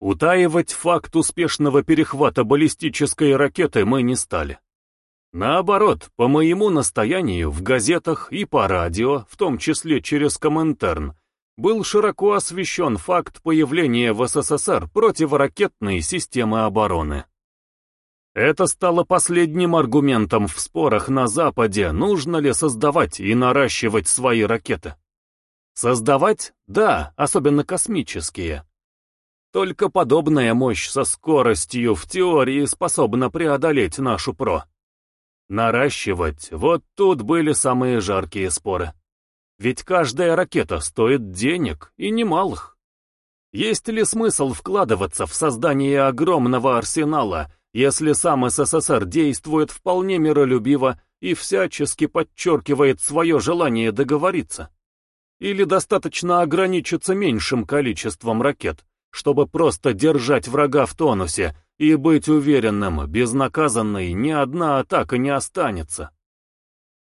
Утаивать факт успешного перехвата баллистической ракеты мы не стали. Наоборот, по моему настоянию, в газетах и по радио, в том числе через Коминтерн, был широко освещен факт появления в СССР противоракетной системы обороны. Это стало последним аргументом в спорах на Западе, нужно ли создавать и наращивать свои ракеты. Создавать? Да, особенно космические. Только подобная мощь со скоростью в теории способна преодолеть нашу ПРО. Наращивать, вот тут были самые жаркие споры. Ведь каждая ракета стоит денег, и немалых. Есть ли смысл вкладываться в создание огромного арсенала, если сам СССР действует вполне миролюбиво и всячески подчеркивает свое желание договориться? Или достаточно ограничиться меньшим количеством ракет, чтобы просто держать врага в тонусе и быть уверенным, безнаказанной ни одна атака не останется?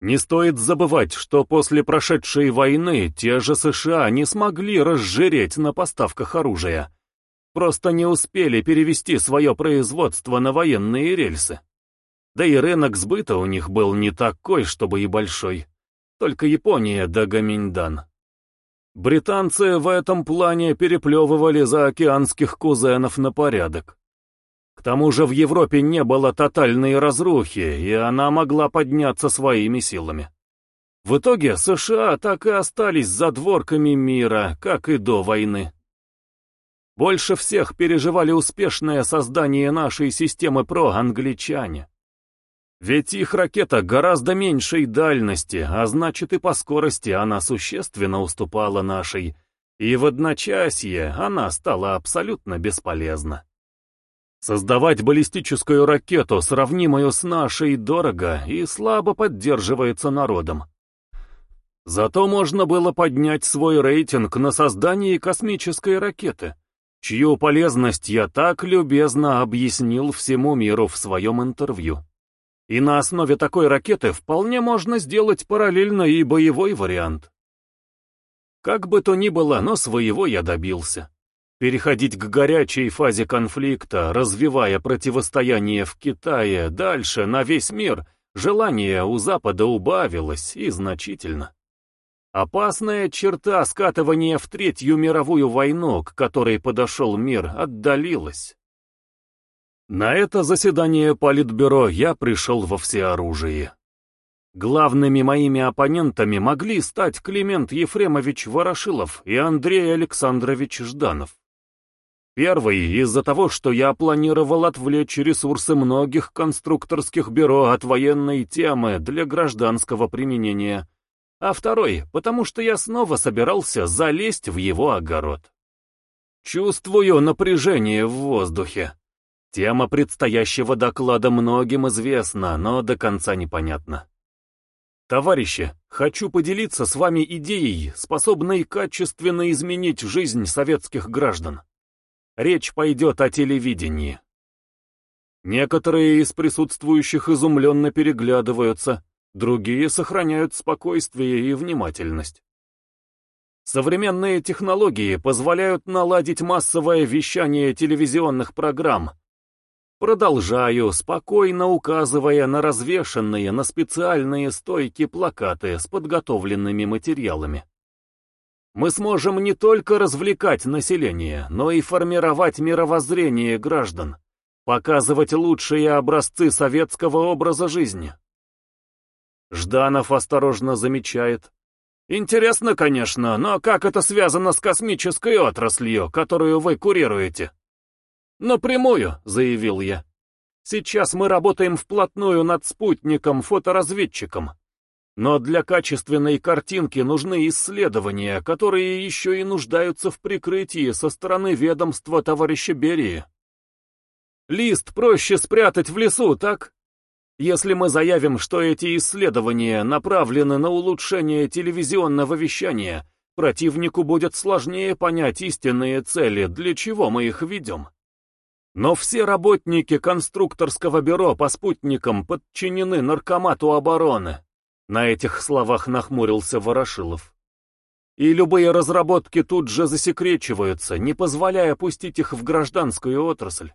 Не стоит забывать, что после прошедшей войны те же США не смогли разжиреть на поставках оружия, просто не успели перевести свое производство на военные рельсы. Да и рынок сбыта у них был не такой, чтобы и большой. Только Япония да Гаминьдан. Британцы в этом плане переплевывали за океанских кузенов на порядок. К тому же в Европе не было тотальной разрухи, и она могла подняться своими силами. В итоге США так и остались за дворками мира, как и до войны. Больше всех переживали успешное создание нашей системы ПРО англичане. Ведь их ракета гораздо меньшей дальности, а значит и по скорости она существенно уступала нашей, и в одночасье она стала абсолютно бесполезна. Создавать баллистическую ракету, сравнимую с нашей, дорого и слабо поддерживается народом. Зато можно было поднять свой рейтинг на создании космической ракеты, чью полезность я так любезно объяснил всему миру в своем интервью. И на основе такой ракеты вполне можно сделать параллельно и боевой вариант. Как бы то ни было, но своего я добился. Переходить к горячей фазе конфликта, развивая противостояние в Китае, дальше, на весь мир, желание у Запада убавилось и значительно. Опасная черта скатывания в Третью мировую войну, к которой подошел мир, отдалилась. На это заседание Политбюро я пришел во всеоружии. Главными моими оппонентами могли стать Климент Ефремович Ворошилов и Андрей Александрович Жданов. Первый из-за того, что я планировал отвлечь ресурсы многих конструкторских бюро от военной темы для гражданского применения, а второй, потому что я снова собирался залезть в его огород. Чувствую напряжение в воздухе. Тема предстоящего доклада многим известна, но до конца непонятна. Товарищи, хочу поделиться с вами идеей, способной качественно изменить жизнь советских граждан. Речь пойдет о телевидении. Некоторые из присутствующих изумленно переглядываются, другие сохраняют спокойствие и внимательность. Современные технологии позволяют наладить массовое вещание телевизионных программ, Продолжаю, спокойно указывая на развешанные на специальные стойки плакаты с подготовленными материалами. Мы сможем не только развлекать население, но и формировать мировоззрение граждан, показывать лучшие образцы советского образа жизни. Жданов осторожно замечает. Интересно, конечно, но как это связано с космической отраслью, которую вы курируете? «Напрямую», — заявил я. «Сейчас мы работаем вплотную над спутником-фоторазведчиком. Но для качественной картинки нужны исследования, которые еще и нуждаются в прикрытии со стороны ведомства товарища Берии. Лист проще спрятать в лесу, так? Если мы заявим, что эти исследования направлены на улучшение телевизионного вещания, противнику будет сложнее понять истинные цели, для чего мы их ведем. Но все работники конструкторского бюро по спутникам подчинены наркомату обороны. На этих словах нахмурился Ворошилов. И любые разработки тут же засекречиваются, не позволяя пустить их в гражданскую отрасль.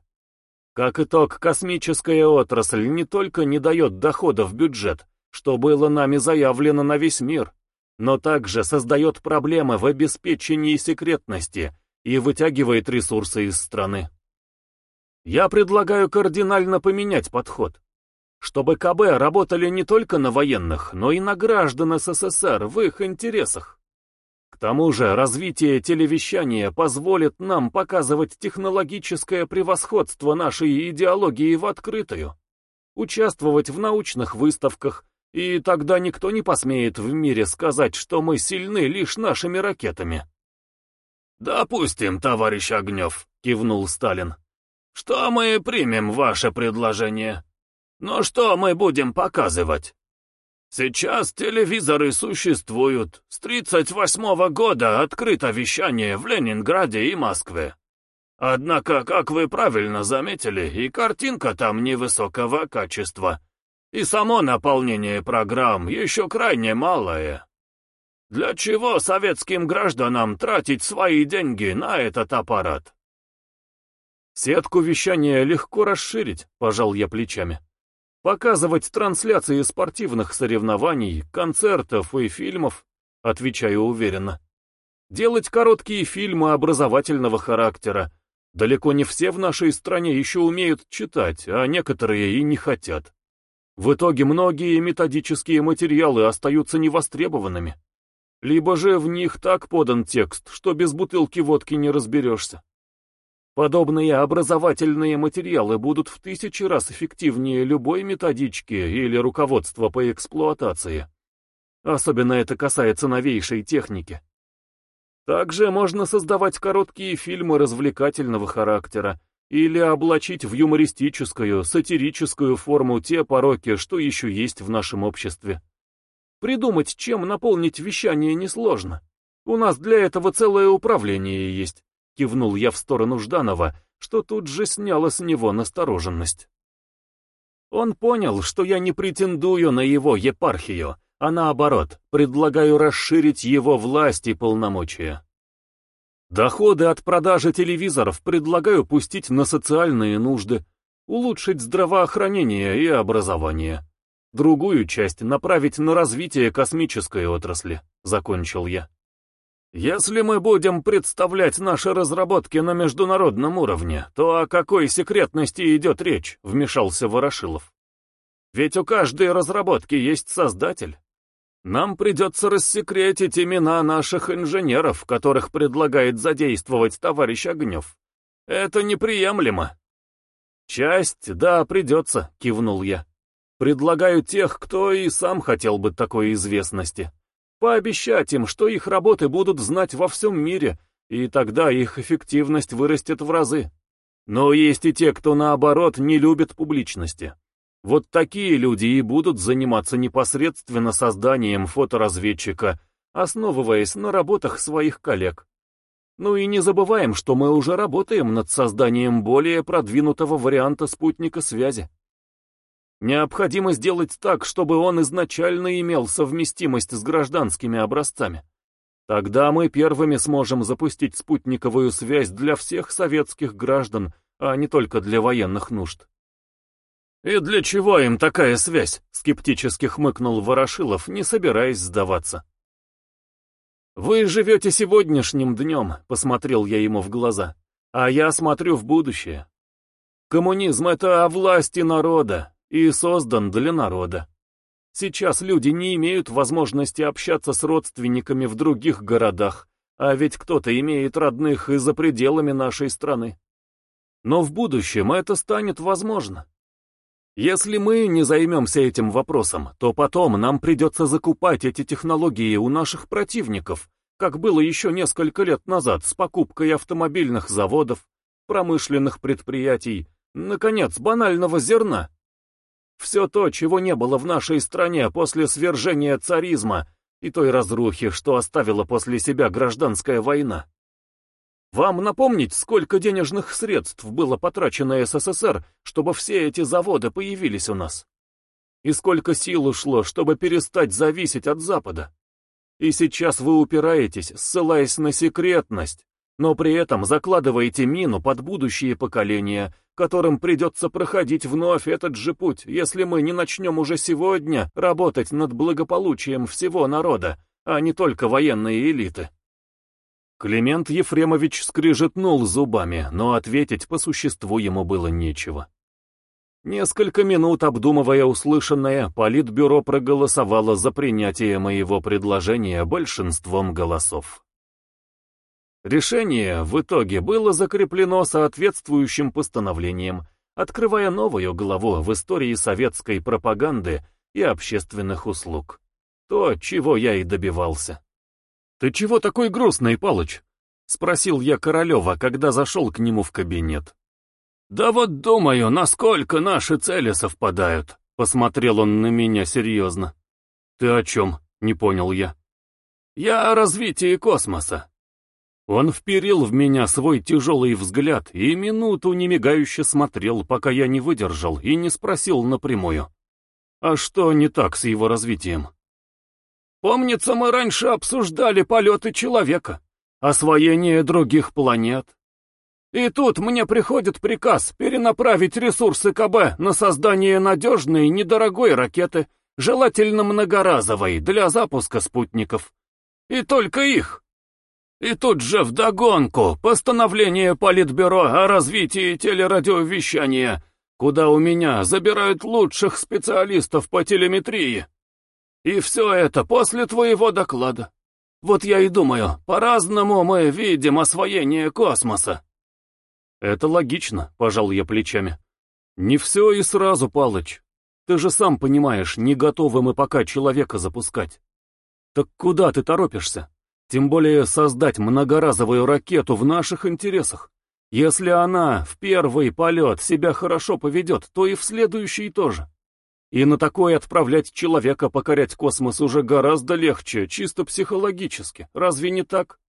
Как итог, космическая отрасль не только не дает дохода в бюджет, что было нами заявлено на весь мир, но также создает проблемы в обеспечении секретности и вытягивает ресурсы из страны. Я предлагаю кардинально поменять подход, чтобы КБ работали не только на военных, но и на граждан СССР в их интересах. К тому же развитие телевещания позволит нам показывать технологическое превосходство нашей идеологии в открытую, участвовать в научных выставках, и тогда никто не посмеет в мире сказать, что мы сильны лишь нашими ракетами. «Допустим, товарищ Огнев», — кивнул Сталин, — «что мы примем ваше предложение. Но что мы будем показывать?» Сейчас телевизоры существуют. С 38-го года открыто вещание в Ленинграде и Москве. Однако, как вы правильно заметили, и картинка там невысокого качества, и само наполнение программ еще крайне малое. Для чего советским гражданам тратить свои деньги на этот аппарат? Сетку вещания легко расширить, пожал я плечами. Показывать трансляции спортивных соревнований, концертов и фильмов, отвечаю уверенно. Делать короткие фильмы образовательного характера. Далеко не все в нашей стране еще умеют читать, а некоторые и не хотят. В итоге многие методические материалы остаются невостребованными. Либо же в них так подан текст, что без бутылки водки не разберешься. Подобные образовательные материалы будут в тысячи раз эффективнее любой методички или руководства по эксплуатации. Особенно это касается новейшей техники. Также можно создавать короткие фильмы развлекательного характера или облачить в юмористическую, сатирическую форму те пороки, что еще есть в нашем обществе. Придумать, чем наполнить вещание несложно. У нас для этого целое управление есть. Кивнул я в сторону Жданова, что тут же сняло с него настороженность. Он понял, что я не претендую на его епархию, а наоборот, предлагаю расширить его власть и полномочия. Доходы от продажи телевизоров предлагаю пустить на социальные нужды, улучшить здравоохранение и образование. Другую часть направить на развитие космической отрасли, закончил я. Если мы будем представлять наши разработки на международном уровне, то о какой секретности идет речь, вмешался Ворошилов. Ведь у каждой разработки есть создатель. Нам придется рассекретить имена наших инженеров, которых предлагает задействовать товарищ Огнев. Это неприемлемо. Часть, да, придется, кивнул я. Предлагаю тех, кто и сам хотел бы такой известности. Пообещать им, что их работы будут знать во всем мире, и тогда их эффективность вырастет в разы. Но есть и те, кто наоборот не любит публичности. Вот такие люди и будут заниматься непосредственно созданием фоторазведчика, основываясь на работах своих коллег. Ну и не забываем, что мы уже работаем над созданием более продвинутого варианта спутника связи. Необходимо сделать так, чтобы он изначально имел совместимость с гражданскими образцами. Тогда мы первыми сможем запустить спутниковую связь для всех советских граждан, а не только для военных нужд. «И для чего им такая связь?» — скептически хмыкнул Ворошилов, не собираясь сдаваться. «Вы живете сегодняшним днем», — посмотрел я ему в глаза, — «а я смотрю в будущее. Коммунизм — это о власти народа, и создан для народа. Сейчас люди не имеют возможности общаться с родственниками в других городах, а ведь кто-то имеет родных и за пределами нашей страны. Но в будущем это станет возможно. Если мы не займемся этим вопросом, то потом нам придется закупать эти технологии у наших противников, как было еще несколько лет назад с покупкой автомобильных заводов, промышленных предприятий, наконец, банального зерна. Все то, чего не было в нашей стране после свержения царизма и той разрухи, что оставила после себя гражданская война. Вам напомнить, сколько денежных средств было потрачено СССР, чтобы все эти заводы появились у нас? И сколько сил ушло, чтобы перестать зависеть от Запада? И сейчас вы упираетесь, ссылаясь на секретность, но при этом закладываете мину под будущие поколения, которым придется проходить вновь этот же путь, если мы не начнем уже сегодня работать над благополучием всего народа, а не только военной элиты. Климент Ефремович скрижетнул зубами, но ответить по существу ему было нечего. Несколько минут обдумывая услышанное, Политбюро проголосовало за принятие моего предложения большинством голосов. Решение в итоге было закреплено соответствующим постановлением, открывая новую главу в истории советской пропаганды и общественных услуг. То, чего я и добивался. «Ты чего такой грустный, Палыч?» — спросил я Королева, когда зашел к нему в кабинет. «Да вот думаю, насколько наши цели совпадают», — посмотрел он на меня серьезно. «Ты о чем?» — не понял я. «Я о развитии космоса. Он вперил в меня свой тяжелый взгляд и минуту немигающе смотрел, пока я не выдержал и не спросил напрямую. А что не так с его развитием? Помнится, мы раньше обсуждали полеты человека, освоение других планет. И тут мне приходит приказ перенаправить ресурсы КБ на создание надежной недорогой ракеты, желательно многоразовой, для запуска спутников. И только их. И тут же вдогонку постановление Политбюро о развитии телерадиовещания, куда у меня забирают лучших специалистов по телеметрии. И все это после твоего доклада. Вот я и думаю, по-разному мы видим освоение космоса. Это логично, пожал я плечами. Не все и сразу, Палыч. Ты же сам понимаешь, не готовы мы пока человека запускать. Так куда ты торопишься? Тем более создать многоразовую ракету в наших интересах. Если она в первый полет себя хорошо поведет, то и в следующий тоже. И на такое отправлять человека покорять космос уже гораздо легче, чисто психологически. Разве не так?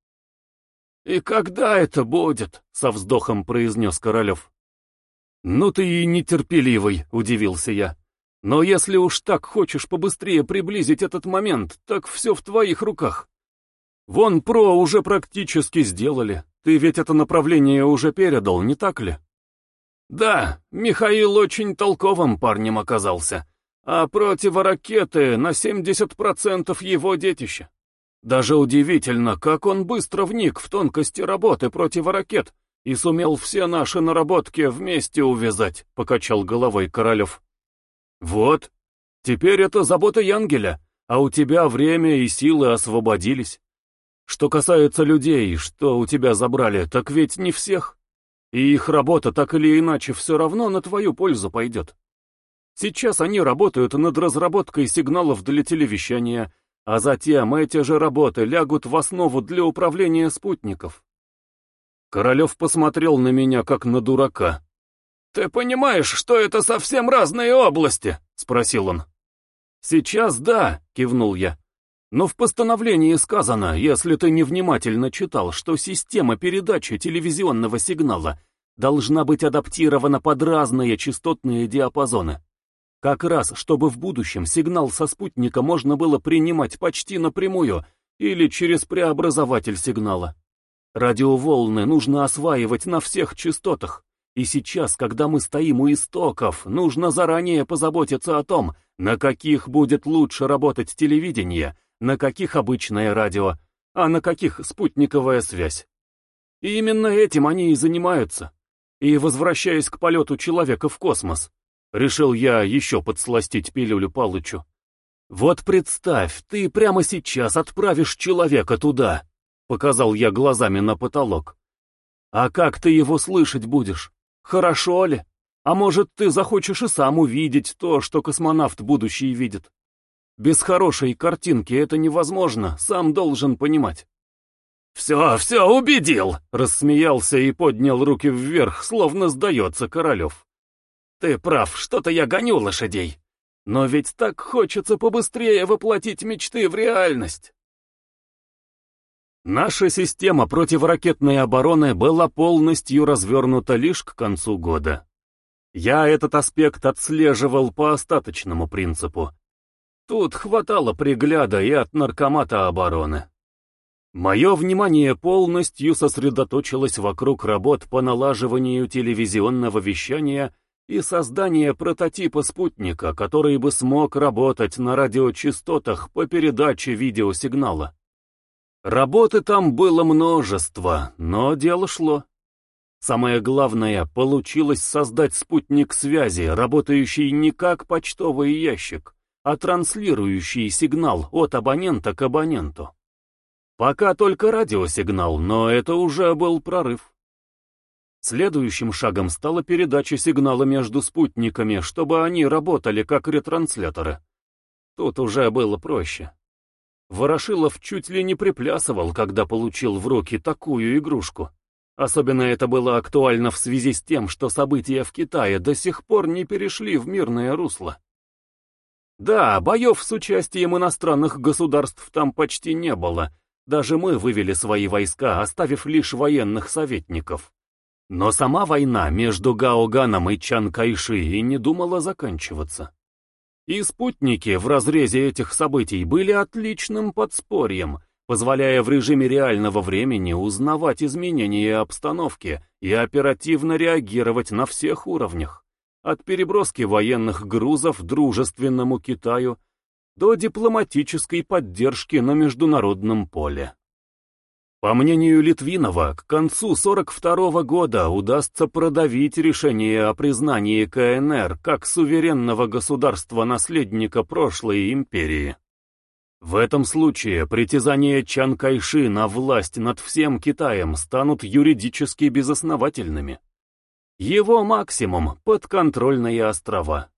«И когда это будет?» — со вздохом произнес Королев. «Ну ты и нетерпеливый», — удивился я. «Но если уж так хочешь побыстрее приблизить этот момент, так все в твоих руках. Вон ПРО уже практически сделали. Ты ведь это направление уже передал, не так ли? Да, Михаил очень толковым парнем оказался. А противоракеты на 70% его детище. Даже удивительно, как он быстро вник в тонкости работы противоракет и сумел все наши наработки вместе увязать, покачал головой Королев. Вот, теперь это забота Янгеля, а у тебя время и силы освободились. Что касается людей, что у тебя забрали, так ведь не всех. И их работа так или иначе все равно на твою пользу пойдет. Сейчас они работают над разработкой сигналов для телевещания, а затем эти же работы лягут в основу для управления спутников. Королев посмотрел на меня, как на дурака. «Ты понимаешь, что это совсем разные области?» — спросил он. «Сейчас да», — кивнул я. Но в постановлении сказано, если ты невнимательно читал, что система передачи телевизионного сигнала должна быть адаптирована под разные частотные диапазоны. Как раз, чтобы в будущем сигнал со спутника можно было принимать почти напрямую или через преобразователь сигнала. Радиоволны нужно осваивать на всех частотах. И сейчас, когда мы стоим у истоков, нужно заранее позаботиться о том, на каких будет лучше работать телевидение, на каких обычное радио, а на каких спутниковая связь. И именно этим они и занимаются. И возвращаясь к полету человека в космос, решил я еще подсластить пилюлю Палычу. Вот представь, ты прямо сейчас отправишь человека туда, показал я глазами на потолок. А как ты его слышать будешь? Хорошо ли? А может, ты захочешь и сам увидеть то, что космонавт будущий видит? Без хорошей картинки это невозможно, сам должен понимать. «Все, все, убедил!» — рассмеялся и поднял руки вверх, словно сдается Королев. «Ты прав, что-то я гоню лошадей. Но ведь так хочется побыстрее воплотить мечты в реальность!» Наша система противоракетной обороны была полностью развернута лишь к концу года. Я этот аспект отслеживал по остаточному принципу, Тут хватало пригляда и от наркомата обороны. Мое внимание полностью сосредоточилось вокруг работ по налаживанию телевизионного вещания и создания прототипа спутника, который бы смог работать на радиочастотах по передаче видеосигнала. Работы там было множество, но дело шло. Самое главное, получилось создать спутник связи, работающий не как почтовый ящик, а транслирующий сигнал от абонента к абоненту. Пока только радиосигнал, но это уже был прорыв. Следующим шагом стала передача сигнала между спутниками, чтобы они работали как ретрансляторы. Тут уже было проще. Ворошилов чуть ли не приплясывал, когда получил в руки такую игрушку. Особенно это было актуально в связи с тем, что события в Китае до сих пор не перешли в мирное русло. Да, боев с участием иностранных государств там почти не было, даже мы вывели свои войска, оставив лишь военных советников. Но сама война между Гаоганом и Чан Кайши и не думала заканчиваться. И спутники в разрезе этих событий были отличным подспорьем, позволяя в режиме реального времени узнавать изменения обстановки и оперативно реагировать на всех уровнях, от переброски военных грузов дружественному Китаю до дипломатической поддержки на международном поле. По мнению Литвинова, к концу 42 года удастся продавить решение о признании КНР как суверенного государства-наследника прошлой империи. В этом случае притязания Чан Кайши на власть над всем Китаем станут юридически безосновательными. Его максимум — подконтрольные острова.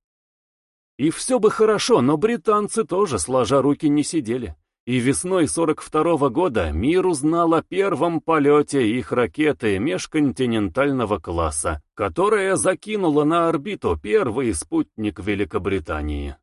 И все бы хорошо, но британцы тоже сложа руки не сидели. И весной 42 -го года мир узнал о первом полете их ракеты межконтинентального класса, которая закинула на орбиту первый спутник Великобритании.